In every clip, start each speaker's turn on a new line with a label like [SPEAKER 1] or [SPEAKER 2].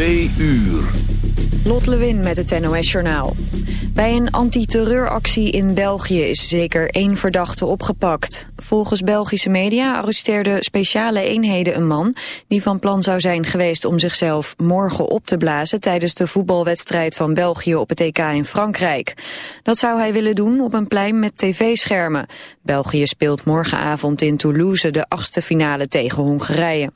[SPEAKER 1] Twee uur.
[SPEAKER 2] Lot Lewin met het NOS Journaal. Bij een antiterreuractie in België is zeker één verdachte opgepakt. Volgens Belgische media arresteerden speciale eenheden een man... die van plan zou zijn geweest om zichzelf morgen op te blazen... tijdens de voetbalwedstrijd van België op het EK in Frankrijk. Dat zou hij willen doen op een plein met tv-schermen. België speelt morgenavond in Toulouse de achtste finale tegen Hongarije.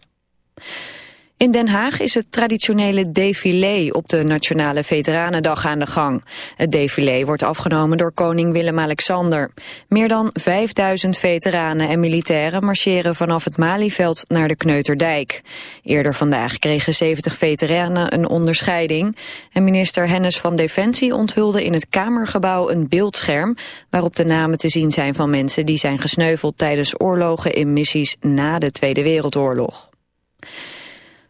[SPEAKER 2] In Den Haag is het traditionele défilé op de Nationale Veteranendag aan de gang. Het défilé wordt afgenomen door koning Willem-Alexander. Meer dan 5000 veteranen en militairen marcheren vanaf het Malieveld naar de Kneuterdijk. Eerder vandaag kregen 70 veteranen een onderscheiding. En minister Hennis van Defensie onthulde in het Kamergebouw een beeldscherm... waarop de namen te zien zijn van mensen die zijn gesneuveld tijdens oorlogen in missies na de Tweede Wereldoorlog.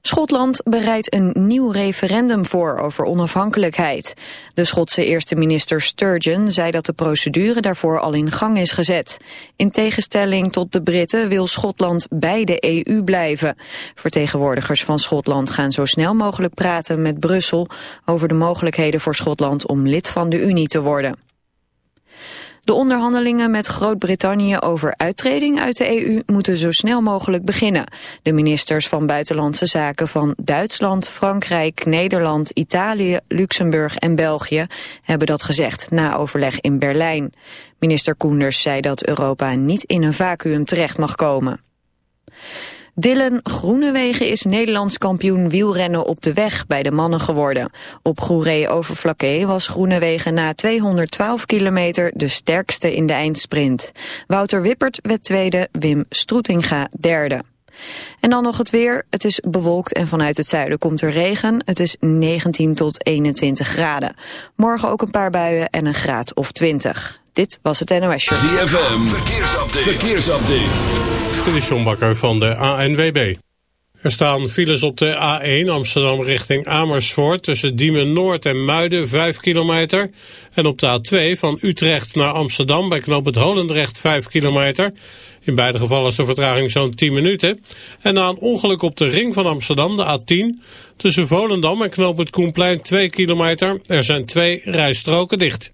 [SPEAKER 2] Schotland bereidt een nieuw referendum voor over onafhankelijkheid. De Schotse eerste minister Sturgeon zei dat de procedure daarvoor al in gang is gezet. In tegenstelling tot de Britten wil Schotland bij de EU blijven. Vertegenwoordigers van Schotland gaan zo snel mogelijk praten met Brussel over de mogelijkheden voor Schotland om lid van de Unie te worden. De onderhandelingen met Groot-Brittannië over uittreding uit de EU moeten zo snel mogelijk beginnen. De ministers van Buitenlandse Zaken van Duitsland, Frankrijk, Nederland, Italië, Luxemburg en België hebben dat gezegd na overleg in Berlijn. Minister Koenders zei dat Europa niet in een vacuüm terecht mag komen. Dylan Groenewegen is Nederlands kampioen wielrennen op de weg bij de mannen geworden. Op Goeree-Overflakkee was Groenewegen na 212 kilometer de sterkste in de eindsprint. Wouter Wippert werd tweede, Wim Stroetinga derde. En dan nog het weer. Het is bewolkt en vanuit het zuiden komt er regen. Het is 19 tot 21 graden. Morgen ook een paar buien en een graad of 20. Dit was het NOS Show.
[SPEAKER 1] ZFM, verkeersupdate. verkeersupdate.
[SPEAKER 3] Dit is John Bakker van de ANWB. Er staan files op de A1 Amsterdam richting Amersfoort... tussen Diemen Noord en Muiden 5 kilometer. En op de A2 van Utrecht naar Amsterdam bij knoop het Holendrecht 5 kilometer. In beide gevallen is de vertraging zo'n 10 minuten. En na een ongeluk op de ring van Amsterdam, de A10... tussen Volendam en knoop het Koenplein 2 kilometer. Er zijn twee rijstroken dicht.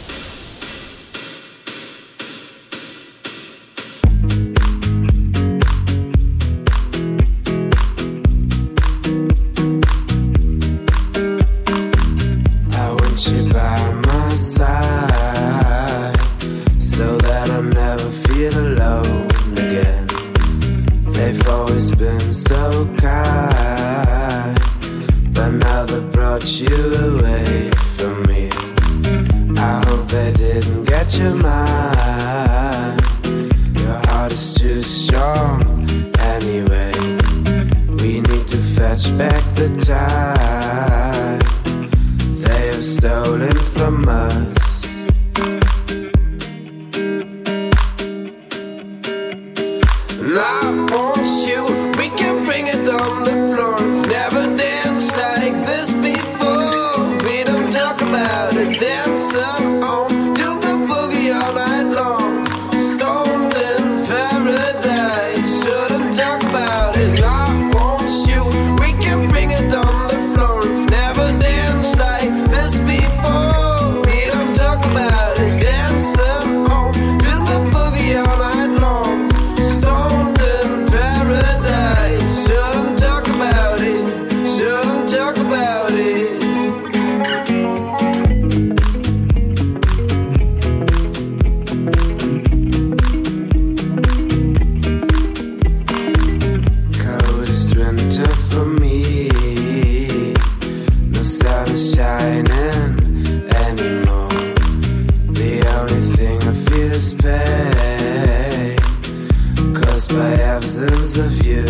[SPEAKER 4] caused by absence of you.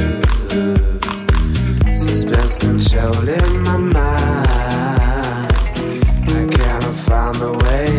[SPEAKER 4] Suspense controlling my mind. I cannot find the way.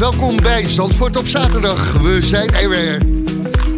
[SPEAKER 5] Welkom bij Zandvoort op zaterdag. We zijn er weer.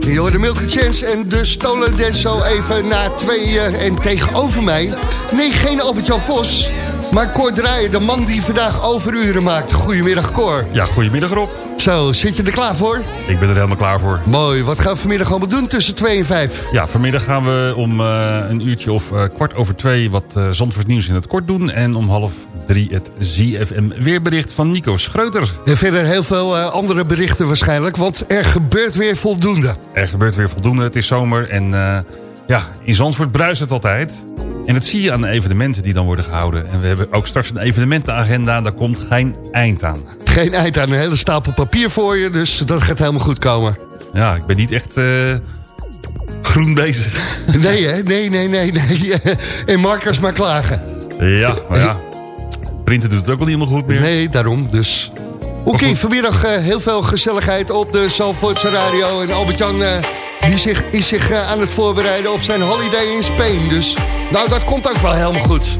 [SPEAKER 5] Je hoort de Milky Chance en de Stolen zo even na twee eh, en tegenover mij. Nee, geen Albert-Jan Vos, maar Cor Draaien, de man die vandaag overuren maakt. Goedemiddag Cor.
[SPEAKER 6] Ja, goedemiddag Rob.
[SPEAKER 5] Zo, zit je er klaar voor?
[SPEAKER 6] Ik ben er helemaal klaar voor.
[SPEAKER 5] Mooi, wat gaan we vanmiddag allemaal doen tussen twee en vijf?
[SPEAKER 6] Ja, vanmiddag gaan we om eh, een uurtje of eh, kwart over twee... wat uh, Zandvoort nieuws in het kort doen. En om half drie het ZFM weerbericht van Nico Schreuter.
[SPEAKER 5] En verder heel veel eh, andere berichten waarschijnlijk, want er gebeurt weer voldoende.
[SPEAKER 6] Er gebeurt weer voldoende, het is zomer. En eh, ja, in Zandvoort bruist het altijd. En dat zie je aan de evenementen die dan worden gehouden. En we hebben ook straks een evenementenagenda. Daar komt geen eind aan.
[SPEAKER 5] Geen eind aan een hele stapel papier voor je, dus dat gaat helemaal goed komen.
[SPEAKER 6] Ja, ik ben niet echt eh, groen bezig.
[SPEAKER 5] Nee, hè? Nee, nee, nee, nee. En markers maar klagen.
[SPEAKER 6] Ja, maar ja. Printen doet het ook wel niet helemaal goed meer.
[SPEAKER 5] Nee, daarom dus. Oké, vanmiddag eh, heel veel gezelligheid op de Zalvoortse radio. En Albert-Jan eh, die zich, is zich eh, aan het voorbereiden op zijn holiday in Spanje. Dus nou, dat komt ook wel helemaal goed.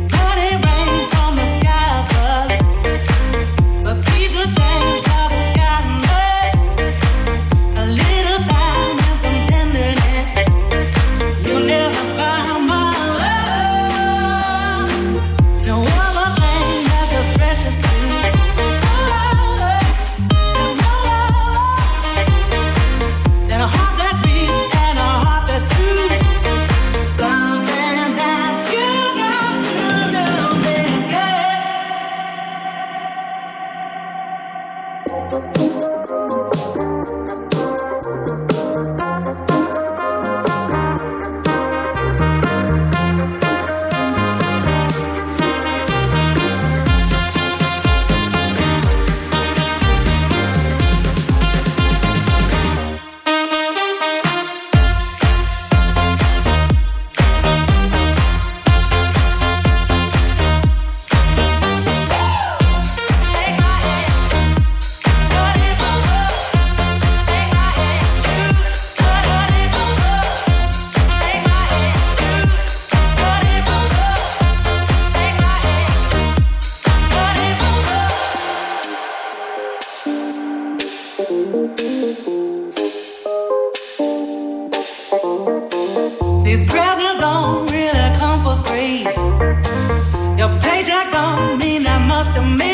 [SPEAKER 7] To me.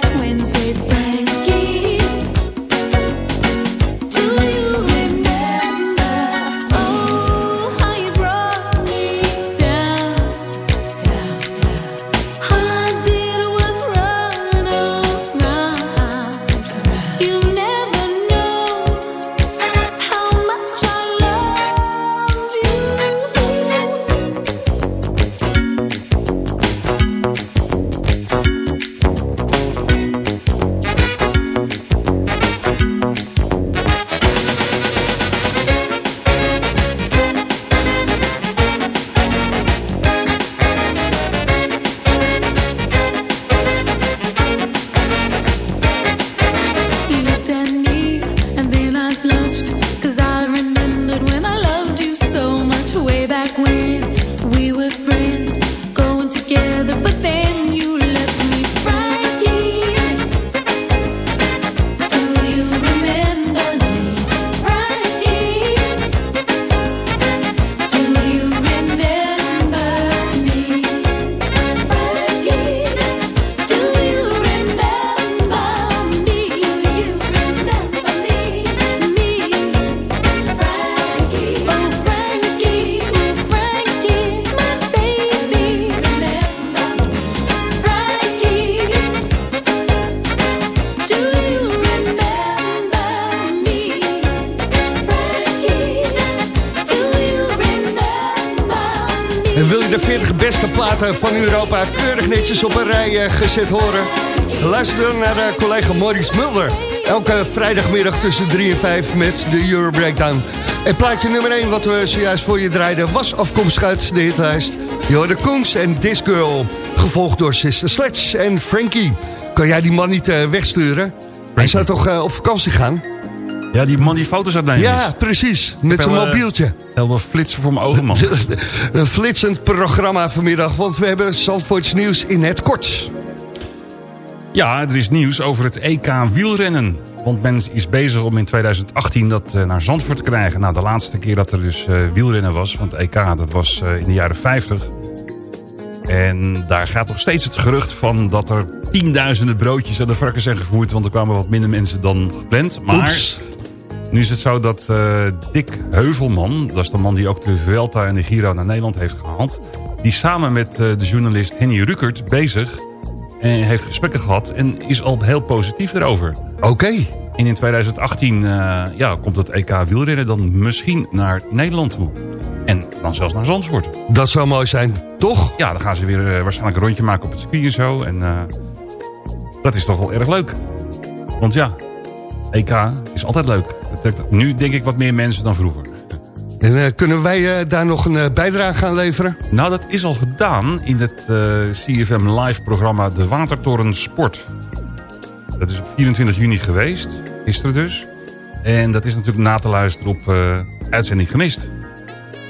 [SPEAKER 7] Could have
[SPEAKER 5] horen? Luister dan naar eh, collega Maurice Mulder. Elke vrijdagmiddag tussen 3 en 5 met de Euro Breakdown. En plaatje nummer 1 wat we zojuist voor je draaiden... was afkomstig uit de hitlijst. Je hoorde Koens en This Girl. Gevolgd door Sister Sledge en Frankie. Kan jij die man niet eh, wegsturen? Hij zou toch eh, op vakantie gaan?
[SPEAKER 6] Ja, die man die foto's uitneemt.
[SPEAKER 5] Ja, precies. Met zijn mobieltje.
[SPEAKER 6] Helemaal flitsen voor mijn ogen, man.
[SPEAKER 5] Een flitsend programma vanmiddag, want we hebben Zandvoorts nieuws in het kort.
[SPEAKER 6] Ja, er is nieuws over het EK wielrennen. Want men is bezig om in 2018 dat eh, naar Zandvoort te krijgen. Nou, de laatste keer dat er dus eh, wielrennen was van het EK, dat was eh, in de jaren 50. En daar gaat nog steeds het gerucht van dat er tienduizenden broodjes aan de varkens zijn gevoerd. Want er kwamen wat minder mensen dan gepland. Maar
[SPEAKER 5] Oeps.
[SPEAKER 6] nu is het zo dat Dick Heuvelman, dat is de man die ook de Vuelta en de Giro naar Nederland heeft gehaald. Die samen met de journalist Henny Ruckert bezig en heeft gesprekken gehad en is al heel positief erover.
[SPEAKER 5] Oké.
[SPEAKER 6] En in 2018 eh, ja, komt het EK wielrennen dan misschien naar Nederland toe. En dan zelfs naar Zandvoort.
[SPEAKER 5] Dat zou mooi zijn, toch?
[SPEAKER 6] Ja, dan gaan ze weer eh, waarschijnlijk een rondje maken op het circuit en zo. En eh, dat is toch wel erg leuk. Want ja, EK is altijd leuk. Het trekt nu denk ik wat meer mensen dan vroeger.
[SPEAKER 5] En eh, kunnen wij eh, daar nog een eh, bijdrage aan leveren?
[SPEAKER 6] Nou, dat is al gedaan in het CFM live programma De Watertoren Sport. Dat is op 24 juni geweest, gisteren dus. En dat is natuurlijk na te luisteren op uitzending gemist.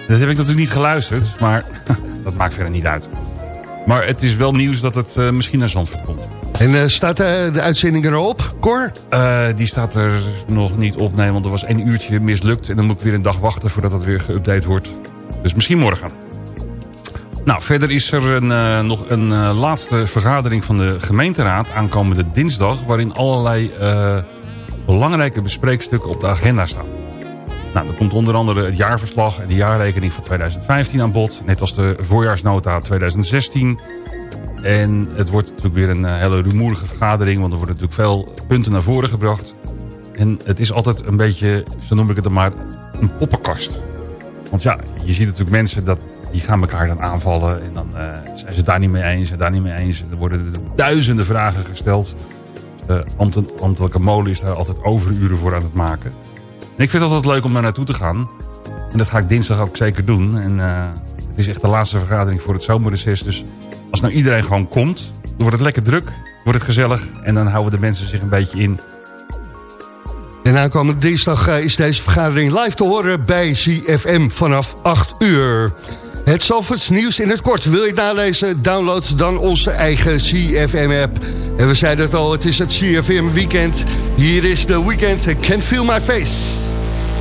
[SPEAKER 6] Dat heb ik natuurlijk niet geluisterd, maar dat maakt verder niet uit. Maar het is wel nieuws dat het misschien naar Zandvoort komt.
[SPEAKER 5] En uh, staat uh, de uitzending erop, Cor?
[SPEAKER 6] die staat er nog niet op, nee, want er was één uurtje mislukt. En dan moet ik weer een dag wachten voordat dat weer geüpdate wordt. Dus misschien morgen. Nou, verder is er een, nog een laatste vergadering van de gemeenteraad aankomende dinsdag... waarin allerlei belangrijke bespreekstukken op de agenda staan. Nou, er komt onder andere het jaarverslag en de jaarrekening voor 2015 aan bod. Net als de voorjaarsnota 2016. En het wordt natuurlijk weer een eh, hele rumoerige vergadering. Want er worden natuurlijk veel punten naar voren gebracht. En het is altijd een beetje, zo noem ik het dan maar, een poppenkast. Want ja, je ziet natuurlijk mensen dat die gaan elkaar dan aanvallen. En dan uh, zijn ze daar niet mee eens en daar niet mee eens. er worden duizenden vragen gesteld. De ambtelijke molen is daar altijd overuren voor aan het maken. En ik vind het altijd leuk om daar naartoe te gaan. En dat ga ik dinsdag ook zeker doen. En het is echt de laatste vergadering voor het zomerreces. Dus als nou iedereen gewoon komt, wordt het lekker druk. Wordt het gezellig. En dan houden de mensen zich een beetje in.
[SPEAKER 5] En aankomende dinsdag uh, is deze vergadering live te horen bij CFM vanaf 8 uur. Het Zalvoorts nieuws in het kort. Wil je het nalezen? Download dan onze eigen CFM-app. En we zeiden het al, het is het CFM weekend. Hier is de weekend. Can't feel my face.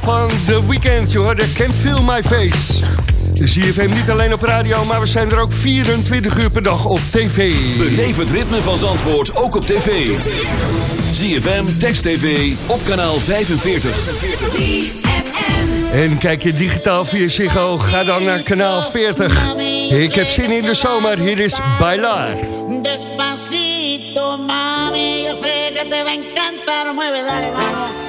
[SPEAKER 5] Van The Weeknd. Je hoorde Can't Feel My Face. De CFM niet alleen op radio, maar we zijn er ook 24 uur per dag op tv.
[SPEAKER 1] Beleef het ritme van Zandvoort ook op tv. ZFM, Text TV, op kanaal 45.
[SPEAKER 5] En kijk je digitaal via Ziggo, ga dan naar kanaal 40. Ik heb zin in de zomer, hier is Bailar.
[SPEAKER 8] Despacito, mami, que te va a encantar, mueve, dale, vamos.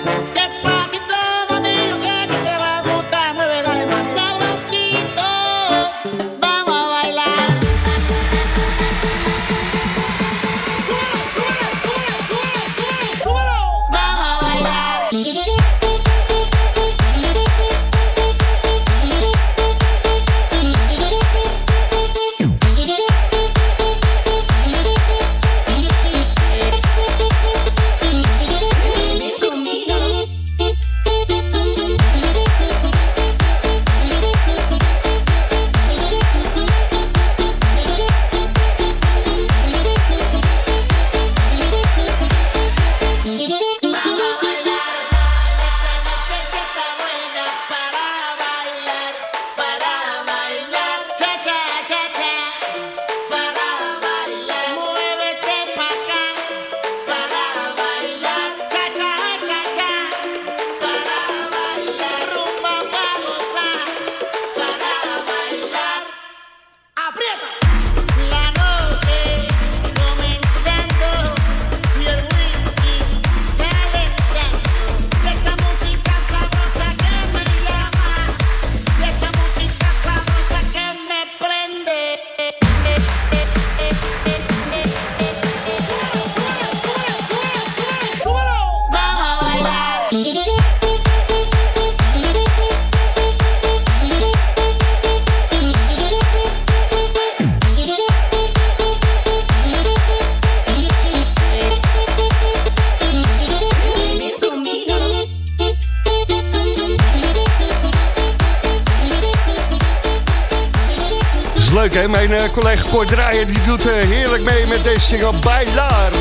[SPEAKER 5] Collega Cor Draaier die doet eh, heerlijk mee met deze single Bailar.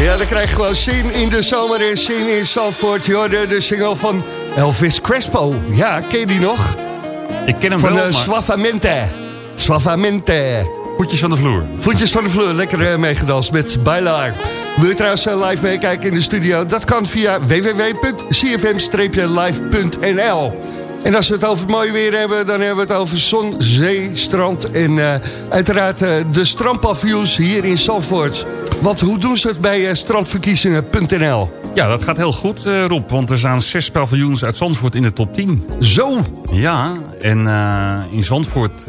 [SPEAKER 5] Ja, dan krijg je gewoon zin in de zomer en zin in Zandvoort. Je de single van Elvis Crespo. Ja, ken je die nog?
[SPEAKER 6] Ik ken hem
[SPEAKER 5] Van
[SPEAKER 6] wel,
[SPEAKER 5] eh,
[SPEAKER 6] maar
[SPEAKER 5] Suavamente. Suavamente.
[SPEAKER 6] voetjes van de vloer.
[SPEAKER 5] Voetjes van de vloer, lekker eh, meegedanst met Bailar. Wil je trouwens live meekijken in de studio? Dat kan via www.cfm-live.nl En als we het over het mooie weer hebben... dan hebben we het over zon, zee, strand... en eh, uiteraard eh, de strandpaviljoens hier in Zandvoort. Want hoe doen ze het bij eh, strandverkiezingen.nl?
[SPEAKER 6] Ja, dat gaat heel goed, Rob. Want er staan zes paviljoens uit Zandvoort in de top 10.
[SPEAKER 5] Zo,
[SPEAKER 6] Ja, en in Zandvoort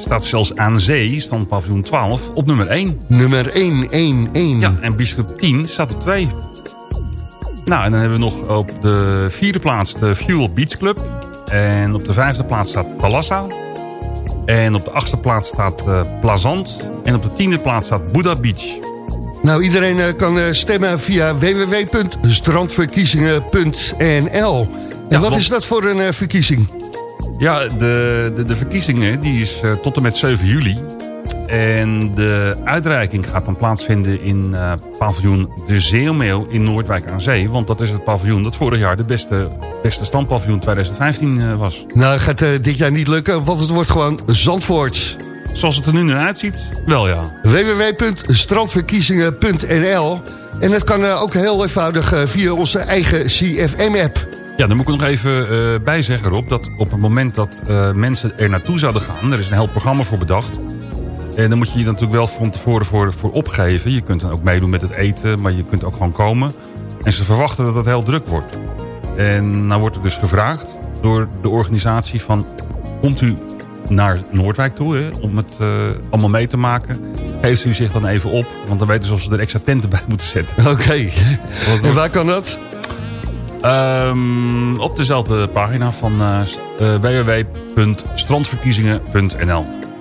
[SPEAKER 6] staat zelfs aan zee, stand paviljoen 12, op nummer 1.
[SPEAKER 5] nummer 111.
[SPEAKER 6] Ja, en Bischop 10 staat op 2. Nou, en dan hebben we nog op de vierde plaats de Fuel Beach Club. En op de vijfde plaats staat Palassa. En op de achtste plaats staat eh, Plazant. En op de tiende plaats staat Buddha Beach.
[SPEAKER 5] Nou, iedereen eh, kan eh, stemmen via www.strandverkiezingen.nl. En
[SPEAKER 6] Ja,
[SPEAKER 5] wat
[SPEAKER 6] want-
[SPEAKER 5] is dat voor een verkiezing?
[SPEAKER 6] Ja, de, de, de verkiezingen die is tot en met 7 juli. En de uitreiking gaat dan plaatsvinden in eh, paviljoen De Zeemeeuw in Noordwijk aan Zee. Want dat is het paviljoen dat vorig jaar de beste, beste standpaviljoen 2015 eh, was.
[SPEAKER 5] Nou, gaat eh, dit jaar niet lukken, want het wordt gewoon Zandvoort.
[SPEAKER 6] Zoals het er nu naar uitziet, wel ja.
[SPEAKER 5] www.strandverkiezingen.nl En dat kan ook heel eenvoudig via onze eigen CFM-app.
[SPEAKER 6] Ja, daar moet ik nog even bij zeggen, Rob... dat op het moment dat mensen er naartoe zouden gaan... er is een heel programma voor bedacht... en dan moet je je natuurlijk wel van tevoren voor, voor opgeven. Je kunt dan ook meedoen met het eten, maar je kunt ook gewoon komen. En ze verwachten dat het heel druk wordt. En nou wordt er dus gevraagd door de organisatie van... komt u naar Noordwijk toe hè, om het eh, allemaal mee te maken... geeft u zich dan even op, want dan weten ze of ze er extra tenten bij moeten zetten.
[SPEAKER 5] Oké. En waar kan dat?
[SPEAKER 6] Ehm, op dezelfde pagina van eh, eh, www.strandverkiezingen.nl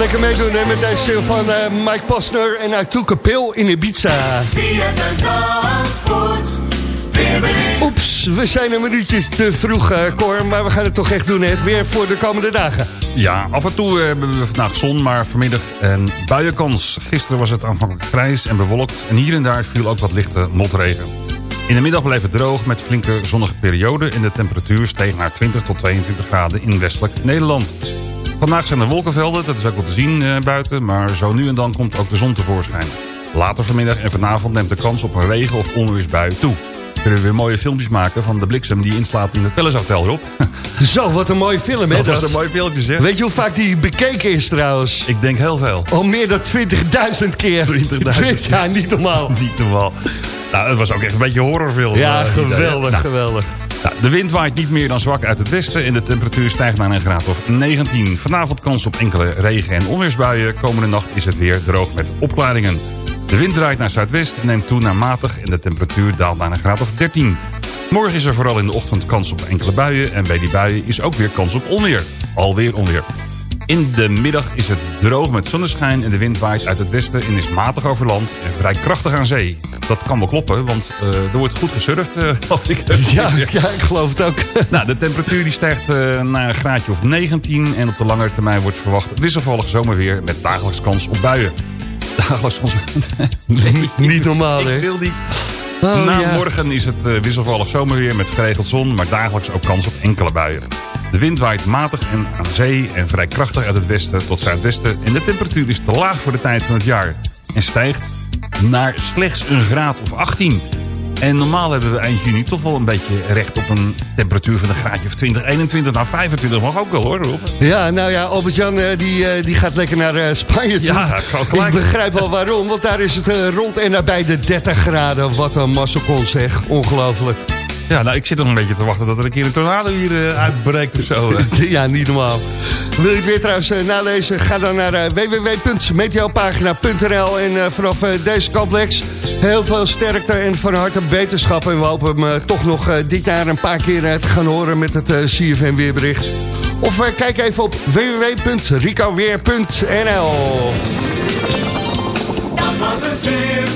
[SPEAKER 5] Lekker meedoen hè, met deze van eh, Mike Posner en I Took a Pill in Ibiza. Oeps, we zijn een minuutje te vroeg, eh, Cor, maar we gaan het toch echt doen? Het weer voor de komende dagen.
[SPEAKER 6] Ja, af en toe eh, hebben we vandaag zon, maar vanmiddag een buienkans. Gisteren was het aanvankelijk grijs en bewolkt en hier en daar viel ook wat lichte motregen. In de middag bleef het droog met flinke zonnige perioden... en de temperatuur steeg naar 20 tot 22 graden in westelijk Nederland. Vandaag zijn er wolkenvelden, dat is ook wel te zien eh, buiten... maar zo nu en dan komt ook de zon tevoorschijn. Later vanmiddag en vanavond neemt de kans op een regen- of onweersbui toe. Kunnen we weer mooie filmpjes maken van de bliksem die inslaat in het Palace Hotel, Rob.
[SPEAKER 5] Zo, wat een mooie film, hè?
[SPEAKER 6] Dat was een mooi filmpje, zeg.
[SPEAKER 5] Weet je hoe vaak die bekeken is trouwens?
[SPEAKER 6] Ik denk heel veel.
[SPEAKER 5] Al meer dan 20.000 keer.
[SPEAKER 6] 20.000
[SPEAKER 5] Ja, niet normaal.
[SPEAKER 6] Niet normaal. Nou, het was ook echt een beetje horrorfilm.
[SPEAKER 5] Ja,
[SPEAKER 6] eh,
[SPEAKER 5] geweldig,
[SPEAKER 6] Nou,
[SPEAKER 5] geweldig.
[SPEAKER 6] Nou, de wind waait niet meer dan zwak uit het westen... en de temperatuur stijgt naar een graad of 19. Vanavond kans op enkele regen- en onweersbuien. Komende nacht is het weer droog met opklaringen. De wind draait naar zuidwest en neemt toe naar matig... en de temperatuur daalt naar een graad of 13. Morgen is er vooral in de ochtend kans op enkele buien... en bij die buien is ook weer kans op onweer. Alweer onweer. In de middag is het droog met zonneschijn en de wind waait uit het westen en is matig over land en vrij krachtig aan zee. Dat kan wel kloppen, want eh, er wordt goed gesurfd, eh, geloof ik.
[SPEAKER 5] Ja, ja, ik geloof het ook.
[SPEAKER 6] Nou, de temperatuur die stijgt eh, naar een graadje of 19 en op de langere termijn wordt verwacht wisselvallig zomerweer met dagelijks kans op buien. Dagelijks kans nee,
[SPEAKER 5] Niet normaal, hè?
[SPEAKER 6] ik wil niet.
[SPEAKER 5] Oh,
[SPEAKER 6] Na
[SPEAKER 5] ja.
[SPEAKER 6] morgen is het wisselvallig zomerweer met geregeld zon, maar dagelijks ook kans op enkele buien. De wind waait matig en aan zee en vrij krachtig uit het westen tot zuidwesten. En de temperatuur is te laag voor de tijd van het jaar. En stijgt naar slechts een graad of 18. En normaal hebben we eind juni toch wel een beetje recht op een temperatuur van een graadje of 20, 21. Nou, 25 mag ook wel hoor, Rob.
[SPEAKER 5] Ja, nou ja, Albert-Jan eh, die, eh, die gaat lekker naar eh, Spanje toe.
[SPEAKER 6] Ja, gelijk.
[SPEAKER 5] Ik begrijp wel waarom, want daar is het rond en nabij de 30 graden. Wat een masselkon zeg, ongelooflijk.
[SPEAKER 6] Ja, nou, ik zit nog een beetje te wachten dat er een keer een tornado hier eh, uitbreekt of zo.
[SPEAKER 5] Ja, niet normaal. Wil je het weer trouwens eh, nalezen? Ga dan naar eh, www.meteopagina.nl en eh, vanaf eh, deze kant Lex, heel veel sterkte en van harte beterschap. En we hopen hem toch nog dit jaar een paar keer te gaan horen met het eh, CFM weerbericht. Of kijk even op www.ricoweer.nl
[SPEAKER 7] Dat was het weer.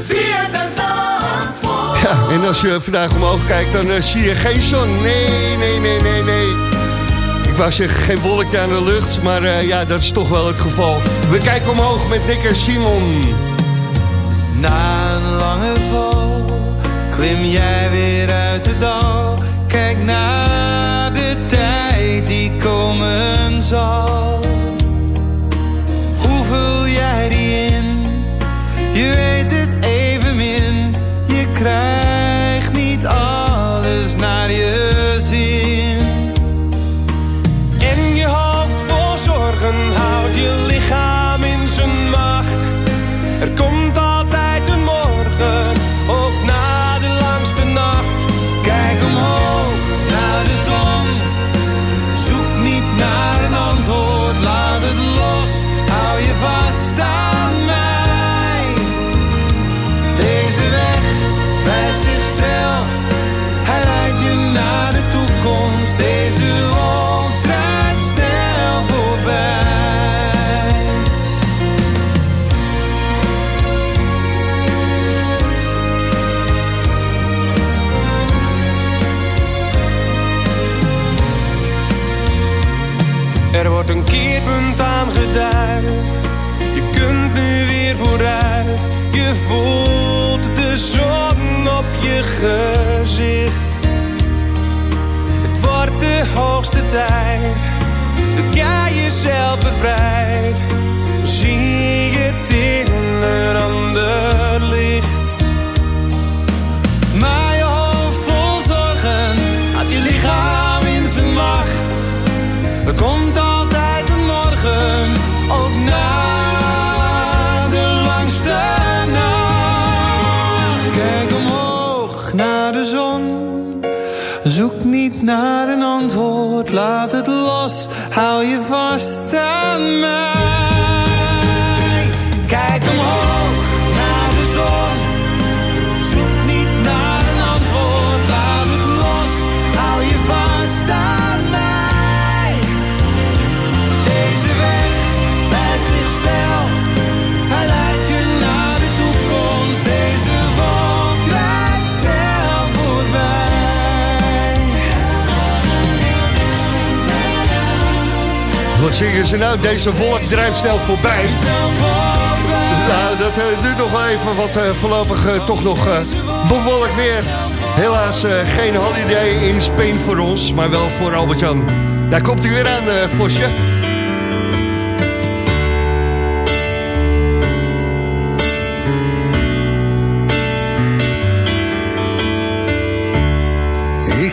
[SPEAKER 7] Zandvoort.
[SPEAKER 5] En als je vandaag omhoog kijkt, dan eh, zie je geen zon. Nee, nee, nee, nee, nee. Ik wou zeggen, geen wolkje aan de lucht, maar eh, ja, dat is toch wel het geval. We kijken omhoog met Nick Simon.
[SPEAKER 9] Na een lange val klim jij weer uit de dal. Kijk naar de tijd die komen zal.
[SPEAKER 10] Jezelf bevrijdt. Dan zie je het in een ander licht.
[SPEAKER 9] Maar je hoofd vol zorgen had je lichaam in zijn macht. Er komt altijd een morgen, ook na de langste nacht. Kijk omhoog naar de zon. Zoek niet naar een antwoord, laat het los. Hou je vast aan mij.
[SPEAKER 5] Wat zingen ze nou? Deze wolk drijft snel voorbij. Nou, dat eh, duurt nog wel even, want eh, voorlopig eh, toch nog bewolkt weer. Helaas geen holiday in Spain voor ons, maar wel voor Albert-Jan. Daar komt hij weer aan, Vosje.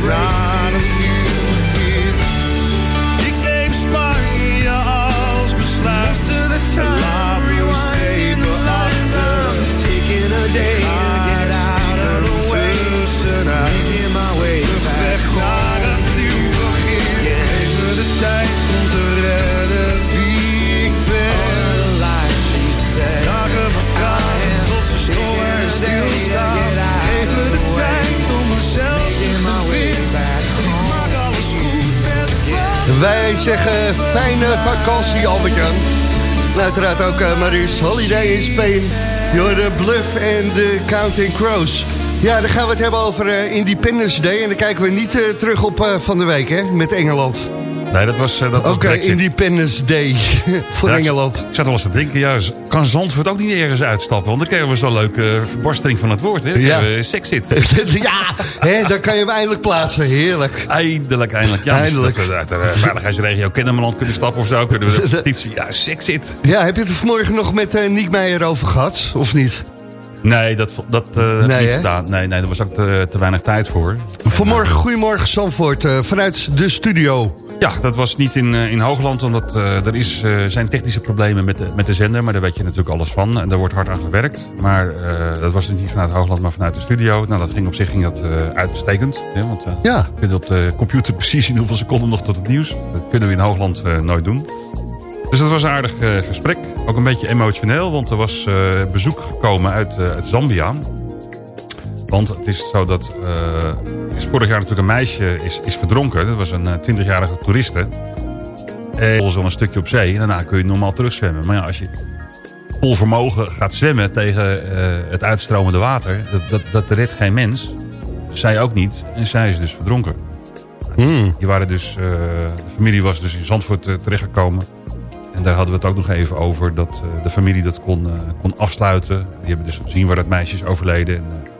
[SPEAKER 11] Vlucht
[SPEAKER 5] Wij zeggen fijne vakantie, Albert-Jan. Uiteraard ook uh, Maurice Holiday in Spain. Door de Bluff en de Counting Crows. Ja, dan gaan we het hebben over eh, Independence Day. En dan kijken we niet eh, terug op van de week, hè, met Engeland.
[SPEAKER 6] Nee, dat was, eh, dat
[SPEAKER 5] Oké. Independence Day voor Engeland.
[SPEAKER 6] Ik zat wel eens te denken, ja, kan Zandvoort ook niet ergens uitstappen? Want dan krijgen we zo'n leuke eh, verbastering van het woord, hè?
[SPEAKER 5] Ja.
[SPEAKER 6] Ja. Sexit.
[SPEAKER 5] ja, hè, dan kan je hem eindelijk plaatsen. Heerlijk.
[SPEAKER 6] Eindelijk, eindelijk. Ja,
[SPEAKER 5] Eindelijk.
[SPEAKER 6] Dat we uit de eh, veiligheidsregio Kennemerland kunnen stappen of zo. Kunnen we de ja, Sexit.
[SPEAKER 5] Ja, heb je het er vanmorgen nog met eh Niek Meijer over gehad, of niet?
[SPEAKER 6] Nee, dat, dat eh, ik
[SPEAKER 5] Nee,
[SPEAKER 6] niet gedaan. Nee, nee, daar was ook te, te weinig tijd voor.
[SPEAKER 5] Vanmorgen, goedemorgen Zandvoort, eh, vanuit de studio.
[SPEAKER 6] Ja, dat was niet in, eh, in Hoogland, omdat eh, er is, eh, zijn technische problemen met de, met de zender. Maar daar weet je natuurlijk alles van. En daar wordt hard aan gewerkt. Maar dat was dus niet vanuit Hoogland, maar vanuit de studio. Nou, dat ging op zich ging dat, uitstekend. Hè, want
[SPEAKER 5] Ja.
[SPEAKER 6] je kunt op de computer precies zien hoeveel seconden nog tot het nieuws. Dat kunnen we in Hoogland nooit doen. Dus dat was een aardig gesprek. Ook een beetje emotioneel, want er was bezoek gekomen uit, uit Zambia. Want het is zo dat... eh, is vorig jaar natuurlijk een meisje is, is verdronken. Dat was een eh, 20-jarige toeriste. En zo'n een stukje op zee. En daarna kun je normaal terugzwemmen. Maar ja, als je vol vermogen gaat zwemmen tegen eh, het uitstromende water... Dat, dat, dat redt geen mens. Zij ook niet. En zij is dus verdronken. Die waren dus, eh, de familie was dus in Zandvoort eh, terechtgekomen. En daar hadden we het ook nog even over dat eh, de familie dat kon, eh, kon afsluiten. Die hebben dus gezien waar dat meisje is overleden. En, eh,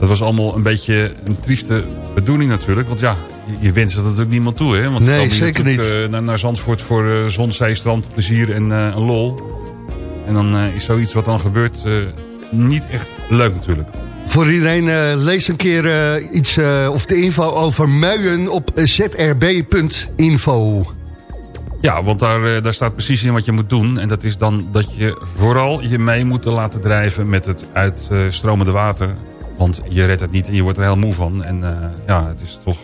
[SPEAKER 6] dat was allemaal een beetje een trieste bedoeling natuurlijk. Want ja, je, wenst dat natuurlijk niemand toe. Hè? Want
[SPEAKER 5] Nee, zeker niet.
[SPEAKER 6] eh, naar, naar Zandvoort voor eh zon, zee, strand, plezier en eh, een lol. En dan eh, is zoiets wat dan gebeurt eh, niet echt leuk natuurlijk.
[SPEAKER 5] Voor iedereen, eh, lees een keer eh, iets eh, of de info over muien op zrb.info.
[SPEAKER 6] Ja, want daar, eh, daar staat precies in wat je moet doen. En dat is dan dat je vooral je mee moet laten drijven met het uitstromende water. Want je redt het niet en je wordt er heel moe van. En eh, ja, het is toch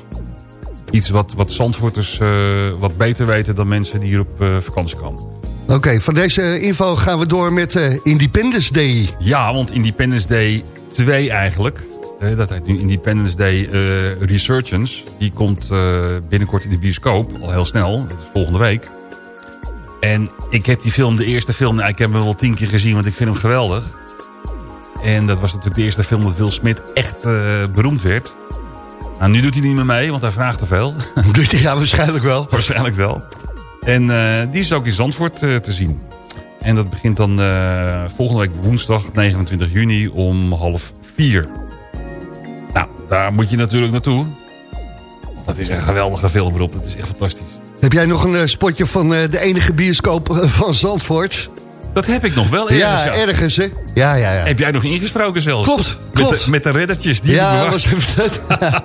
[SPEAKER 6] iets wat, wat Zandvoorters eh, wat beter weten dan mensen die hier op eh, vakantie komen.
[SPEAKER 5] Oké, van deze info gaan we door met Independence Day.
[SPEAKER 6] Ja, want Independence Day 2 eigenlijk. dat heet nu Independence Day eh, Resurgence. Die komt binnenkort in de bioscoop. Al heel snel. Dat is volgende week. En ik heb die film, de eerste film... nou, ik heb hem wel tien keer gezien, want ik vind hem geweldig. En dat was natuurlijk de eerste film dat Will Smith echt eh, beroemd werd. Nou, nu doet hij niet meer mee, want hij vraagt te veel.
[SPEAKER 5] ja, waarschijnlijk wel.
[SPEAKER 6] Waarschijnlijk wel. En eh, die is ook in Zandvoort eh, te zien. En dat begint dan volgende week woensdag 29 juni om half vier. Nou, daar moet je natuurlijk naartoe. Dat is een geweldige film erop. Dat is echt fantastisch.
[SPEAKER 5] Heb jij nog een spotje van de enige bioscoop van Zandvoort?
[SPEAKER 6] Dat heb ik nog wel ergens.
[SPEAKER 5] ja,
[SPEAKER 6] ja.
[SPEAKER 5] ergens, hè? Ja, ja, ja.
[SPEAKER 6] Heb jij nog ingesproken zelfs?
[SPEAKER 5] Klopt,
[SPEAKER 6] Met
[SPEAKER 5] klopt.
[SPEAKER 6] de, met de reddertjes. Die
[SPEAKER 5] ja, was even,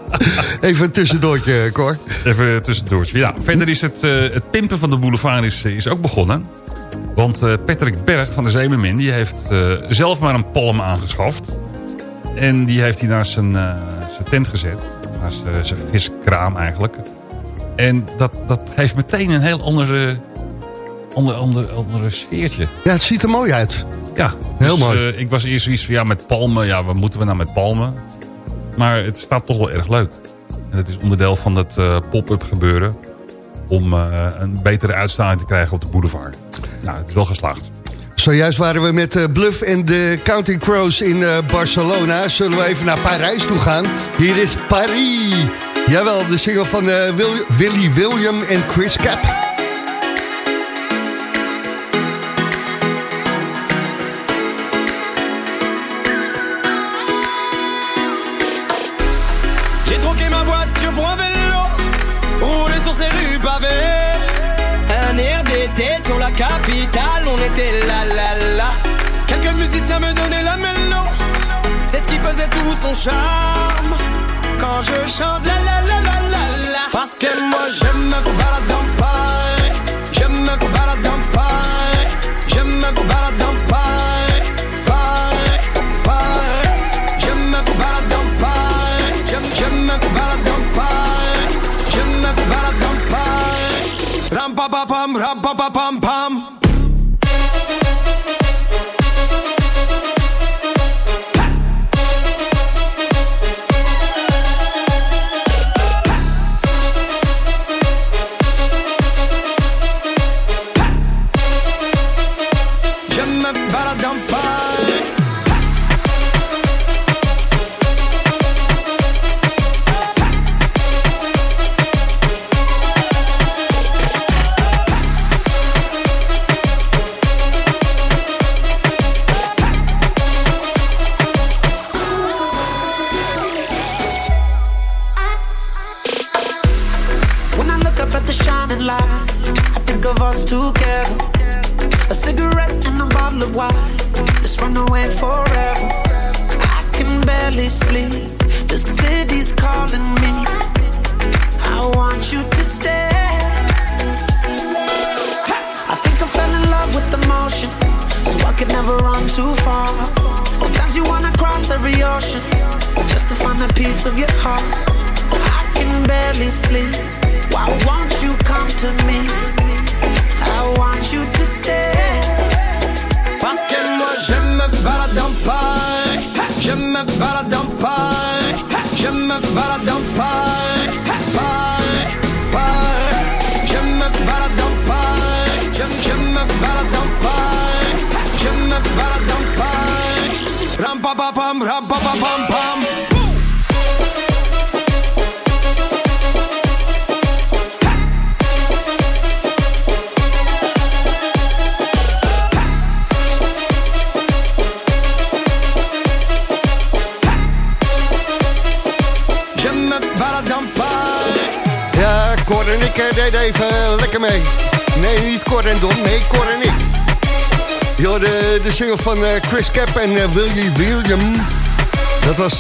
[SPEAKER 5] even een tussendoortje, Cor.
[SPEAKER 6] Even tussendoortje. Ja, verder is het, eh, het pimpen van de boulevard is, is ook begonnen. Want eh, Patrick Berg van de Zeemermin... die heeft eh, zelf maar een palm aangeschaft. En die heeft hij naast zijn, eh, zijn tent gezet. Naast eh, zijn viskraam eigenlijk. En dat, dat geeft meteen een heel andere, ander, ander, sfeertje.
[SPEAKER 5] Ja, het ziet er mooi uit.
[SPEAKER 6] Ja.
[SPEAKER 5] Heel
[SPEAKER 6] dus,
[SPEAKER 5] mooi.
[SPEAKER 6] Eh, ik was eerst zoiets van, ja, met palmen. Ja, wat moeten we nou met palmen? Maar het staat toch wel erg leuk. En het is onderdeel van dat eh, pop-up gebeuren. Om eh, een betere uitstraling te krijgen op de boulevard. Nou, het is wel geslaagd.
[SPEAKER 5] Zojuist waren we met Bluff en de Counting Crows in Barcelona. Zullen we even naar Parijs toe gaan? Hier is Paris. Jawel, de single van Willy William en Chris Cap.
[SPEAKER 10] sur la capitale, on était là là là. Quelques musiciens me donnaient la mélo, c'est ce qui faisait tout son charme. Quand je chante la la la la la la, parce que moi je me balade dans Paris, je me balade dans Paris, je me balade dans Paris, Paris, Paris, je me balade dans Paris, je, je me balade dans Paris, je me balade dans Paris. Ram pa pa pam, ram pa pa pam.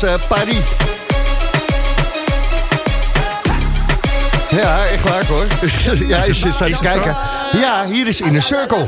[SPEAKER 5] Eh, Paris. Ja, echt waar hoor. ja, je zit aan kijken. Ja, hier is in
[SPEAKER 12] een cirkel.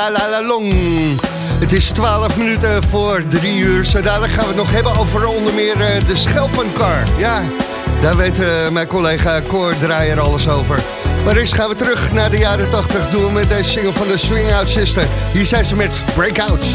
[SPEAKER 12] La la la long.
[SPEAKER 7] Het is 12 minuten voor 3 uur. Zo dadelijk gaan we het nog hebben over onder meer eh, de Schelpenkar. Ja, daar weet eh, mijn collega Cor Draaier alles over. Maar eerst gaan we terug naar de jaren 80. Doen met deze single van de Swing Out Sister. Hier zijn ze met Breakouts.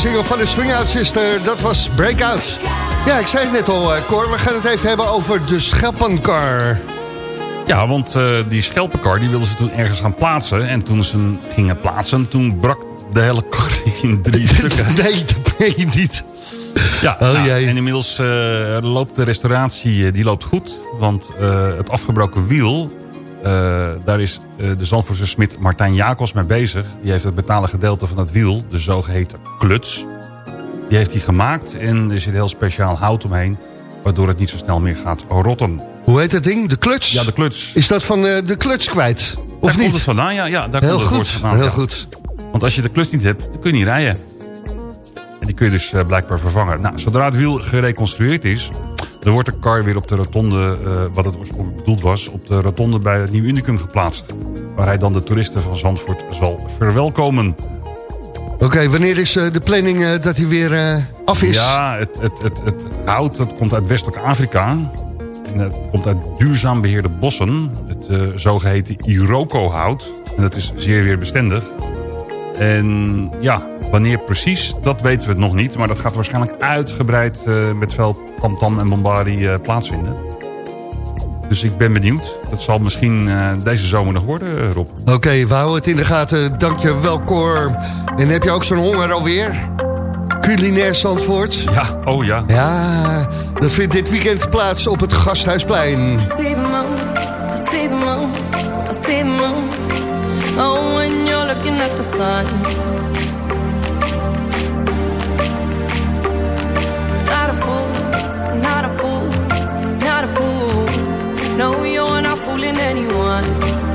[SPEAKER 7] Single van de Swing Out Sister, dat was Breakout. Ja, ik zei het net al, eh, Cor, we gaan het even hebben over de Schelpenkar.
[SPEAKER 6] Ja, want eh, die schelpenkar die wilden ze toen ergens gaan plaatsen. En toen ze hem gingen plaatsen, toen brak de hele kar in drie stukken.
[SPEAKER 7] Nee, dat ben je niet.
[SPEAKER 6] Ja,
[SPEAKER 7] Oh,
[SPEAKER 6] nou, en inmiddels eh, loopt de restauratie die loopt goed. Want het afgebroken wiel, eh, daar is eh, de Zandvoortse smid Martijn Jacobs mee bezig. Die heeft het betalen gedeelte van het wiel, de zogeheten kluts. Die heeft hij gemaakt en er zit heel speciaal hout omheen. Waardoor het niet zo snel meer gaat rotten.
[SPEAKER 7] Hoe heet dat ding? De kluts?
[SPEAKER 6] Ja, de kluts.
[SPEAKER 7] Is dat van eh, de kluts kwijt? Of
[SPEAKER 6] daar
[SPEAKER 7] niet?
[SPEAKER 6] komt het vandaan, ja. ja daar
[SPEAKER 7] Heel
[SPEAKER 6] komt het
[SPEAKER 7] goed,
[SPEAKER 6] vandaan.
[SPEAKER 7] heel
[SPEAKER 6] ja.
[SPEAKER 7] goed.
[SPEAKER 6] Want als je de klus niet hebt, dan kun je niet rijden. En die kun je dus blijkbaar vervangen. Nou, zodra het wiel gereconstrueerd is... dan wordt de car weer op de rotonde, eh, wat het oorspronkelijk bedoeld was... op de rotonde bij het Nieuw Unicum geplaatst. Waar hij dan de toeristen van Zandvoort zal verwelkomen.
[SPEAKER 5] Oké, wanneer is eh, de planning eh, dat hij weer af is?
[SPEAKER 6] Ja, het, het, het, het hout dat komt uit westelijk Afrika. En het komt uit duurzaam beheerde bossen. Het eh, zogeheten Iroko-hout. En dat is zeer weerbestendig. En ja, wanneer precies, dat weten we het nog niet. Maar dat gaat waarschijnlijk uitgebreid eh, met veel tamtam en bombardie eh, plaatsvinden. Dus ik ben benieuwd. Dat zal misschien eh, deze zomer nog worden, Rob.
[SPEAKER 5] Oké, we houden het in de gaten. Dank je wel, Cor. En heb je ook zo'n honger alweer? Culinair Zandvoort?
[SPEAKER 6] Ja, oh ja.
[SPEAKER 5] Ja, dat vindt dit weekend plaats op het Gasthuisplein.
[SPEAKER 7] I see the moon, I see the moon, I see the moon. Oh, when you're looking at the sun. Anyone.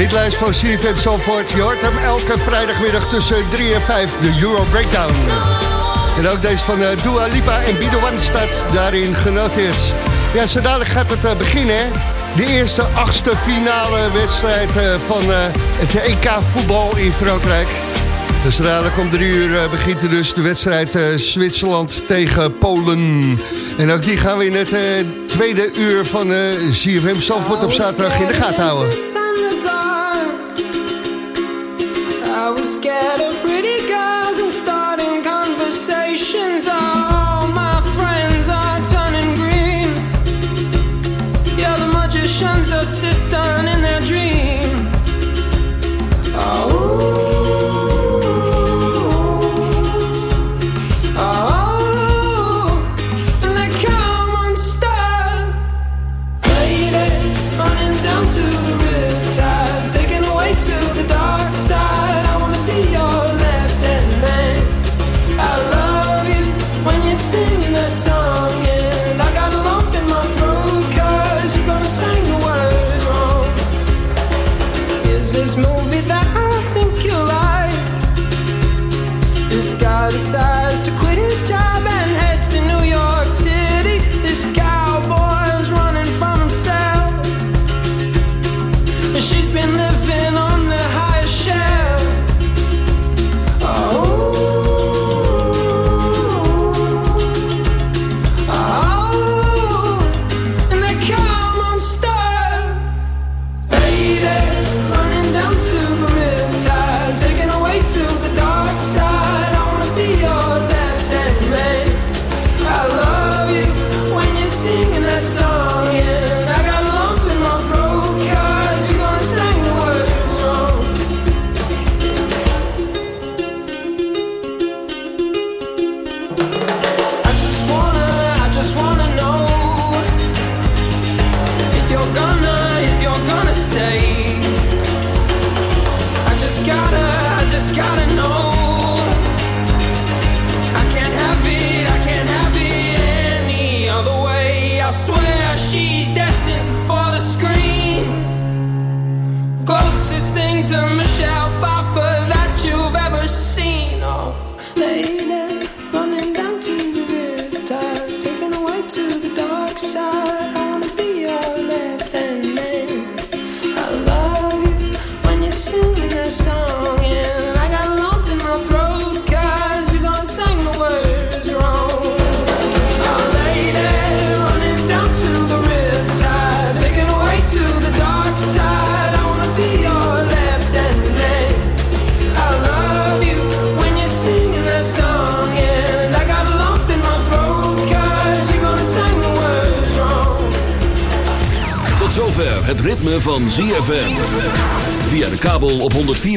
[SPEAKER 5] Hitlijst van CFM Zandvoort. Je hoort hem elke vrijdagmiddag tussen 3 en 5. De Euro Breakdown. En ook deze van eh, Dua Lipa en One staat daarin genoteerd. Ja, zo dadelijk gaat het eh, beginnen. De eerste achtste finale wedstrijd eh, van het EK voetbal in Frankrijk. Dus dadelijk om drie uur begint dus de wedstrijd Zwitserland tegen Polen. En ook die gaan we in het tweede uur van CFM Zandvoort op zaterdag in de gaten houden.